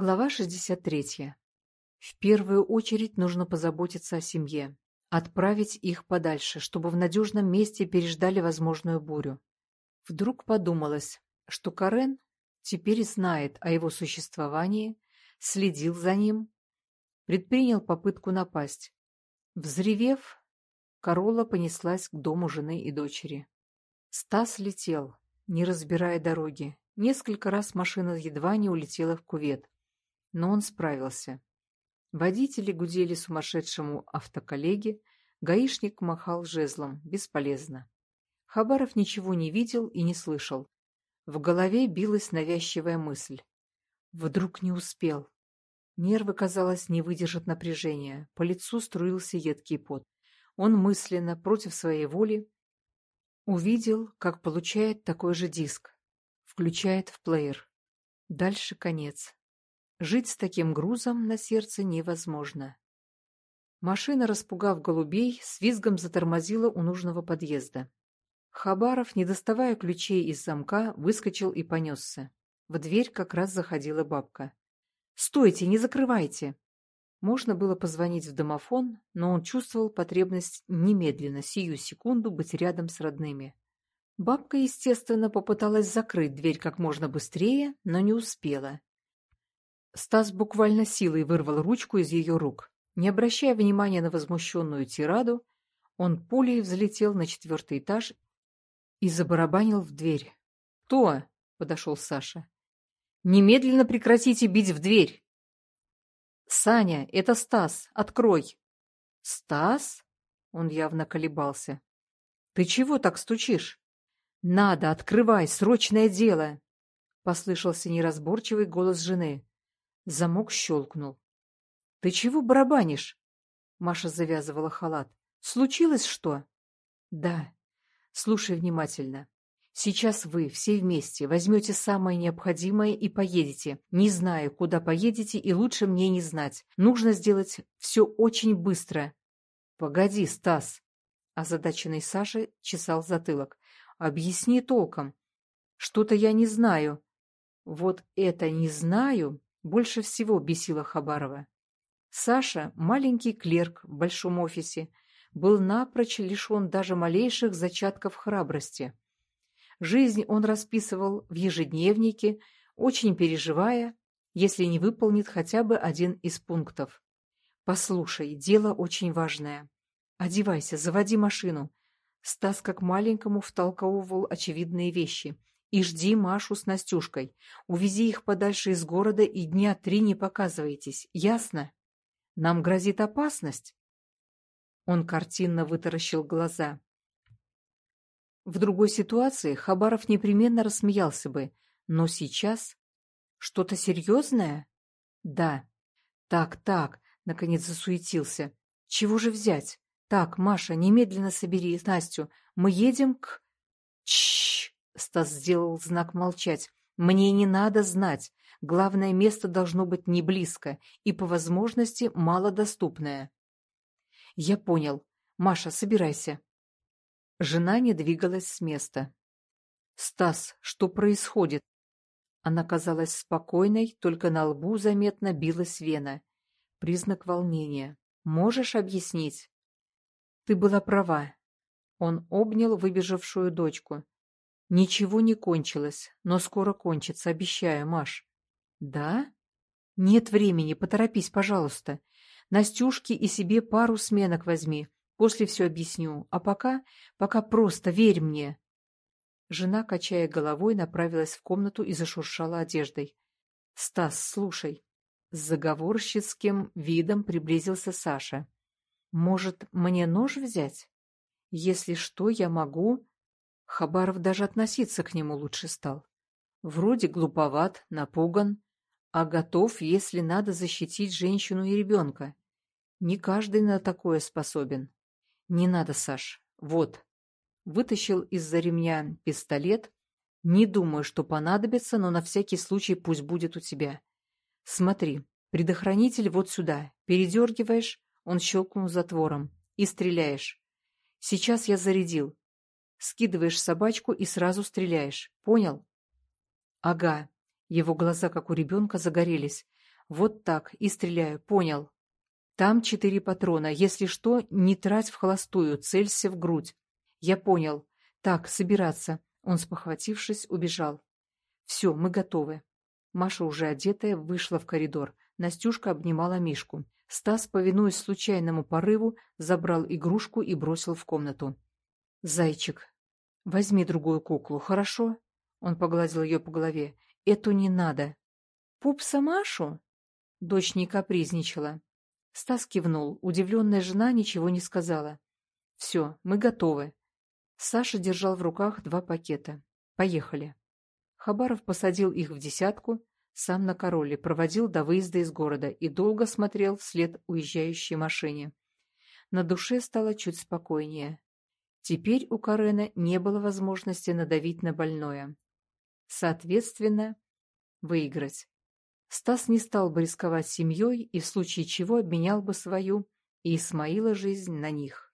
Глава 63. В первую очередь нужно позаботиться о семье, отправить их подальше, чтобы в надежном месте переждали возможную бурю. Вдруг подумалось, что Карен теперь знает о его существовании, следил за ним, предпринял попытку напасть. Взревев, Корола понеслась к дому жены и дочери. Стас летел, не разбирая дороги. Несколько раз машина едва не улетела в кувет но он справился. Водители гудели сумасшедшему автоколлеге, гаишник махал жезлом, бесполезно. Хабаров ничего не видел и не слышал. В голове билась навязчивая мысль. Вдруг не успел. Нервы, казалось, не выдержат напряжения. По лицу струился едкий пот. Он мысленно, против своей воли, увидел, как получает такой же диск. Включает в плеер. Дальше конец. Жить с таким грузом на сердце невозможно. Машина, распугав голубей, с визгом затормозила у нужного подъезда. Хабаров, не доставая ключей из замка, выскочил и понесся. В дверь как раз заходила бабка. «Стойте, не закрывайте!» Можно было позвонить в домофон, но он чувствовал потребность немедленно, сию секунду, быть рядом с родными. Бабка, естественно, попыталась закрыть дверь как можно быстрее, но не успела. Стас буквально силой вырвал ручку из ее рук. Не обращая внимания на возмущенную тираду, он пулей взлетел на четвертый этаж и забарабанил в дверь. «Кто?» — подошел Саша. «Немедленно прекратите бить в дверь!» «Саня, это Стас, открой!» «Стас?» — он явно колебался. «Ты чего так стучишь?» «Надо, открывай, срочное дело!» — послышался неразборчивый голос жены. Замок щелкнул. — Ты чего барабанишь? Маша завязывала халат. — Случилось что? — Да. Слушай внимательно. Сейчас вы все вместе возьмете самое необходимое и поедете. Не знаю, куда поедете, и лучше мне не знать. Нужно сделать все очень быстро. — Погоди, Стас. Озадаченный Саша чесал затылок. — Объясни толком. Что-то я не знаю. Вот это не знаю больше всего бесило Хабарова. Саша, маленький клерк в большом офисе, был напрочь лишен даже малейших зачатков храбрости. Жизнь он расписывал в ежедневнике, очень переживая, если не выполнит хотя бы один из пунктов. «Послушай, дело очень важное. Одевайся, заводи машину». Стас как маленькому втолковывал очевидные вещи – и жди Машу с Настюшкой. Увези их подальше из города и дня три не показывайтесь. Ясно? Нам грозит опасность. Он картинно вытаращил глаза. В другой ситуации Хабаров непременно рассмеялся бы, но сейчас... Что-то серьезное? Да. Так, так, наконец засуетился. Чего же взять? Так, Маша, немедленно собери Настю. Мы едем к... Чш! Стас сделал знак молчать. «Мне не надо знать. Главное место должно быть не близко и, по возможности, малодоступное». «Я понял. Маша, собирайся». Жена не двигалась с места. «Стас, что происходит?» Она казалась спокойной, только на лбу заметно билась вена. Признак волнения. «Можешь объяснить?» «Ты была права». Он обнял выбежавшую дочку. Ничего не кончилось, но скоро кончится, обещаю, Маш. Да? Нет времени, поторопись, пожалуйста. Настюшке и себе пару сменок возьми. После все объясню. А пока, пока просто верь мне. Жена, качая головой, направилась в комнату и зашуршала одеждой. — Стас, слушай. С заговорщицким видом приблизился Саша. — Может, мне нож взять? Если что, я могу... Хабаров даже относиться к нему лучше стал. Вроде глуповат, напуган, а готов, если надо, защитить женщину и ребенка. Не каждый на такое способен. Не надо, Саш. Вот. Вытащил из-за ремня пистолет. Не думаю, что понадобится, но на всякий случай пусть будет у тебя. Смотри, предохранитель вот сюда. Передергиваешь, он щелкнул затвором, и стреляешь. Сейчас я зарядил. Скидываешь собачку и сразу стреляешь. Понял? Ага. Его глаза, как у ребенка, загорелись. Вот так, и стреляю, понял. Там четыре патрона. Если что, не трать в холостую, целься в грудь. Я понял. Так, собираться. Он, спохватившись, убежал. Все, мы готовы. Маша, уже одетая, вышла в коридор. Настюшка обнимала Мишку. Стас, повинуясь случайному порыву, забрал игрушку и бросил в комнату. «Зайчик, возьми другую куклу, хорошо?» Он погладил ее по голове. «Эту не надо». «Пупса Машу?» Дочь не капризничала. Стас кивнул. Удивленная жена ничего не сказала. «Все, мы готовы». Саша держал в руках два пакета. «Поехали». Хабаров посадил их в десятку, сам на короле, проводил до выезда из города и долго смотрел вслед уезжающей машине. На душе стало чуть спокойнее. Теперь у Карена не было возможности надавить на больное. Соответственно, выиграть. Стас не стал бы рисковать семьей и в случае чего обменял бы свою и Исмаила жизнь на них.